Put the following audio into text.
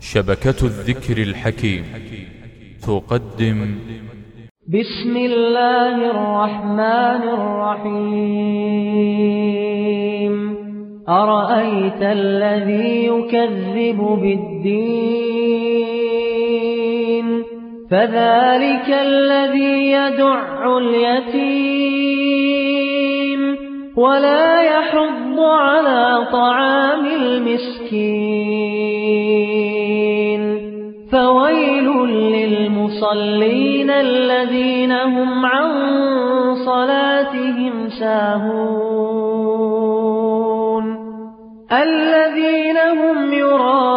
شبكة الذكر الحكيم. تقدم. بسم الله الرحمن الرحيم. أرأيت الذي يكذب بالدين؟ فذلك الذي يدع اليتيم. ولا يحض على طعام المسكين. للمصلين الذين هم عن صلاتهم ساهون الذين هم يراهون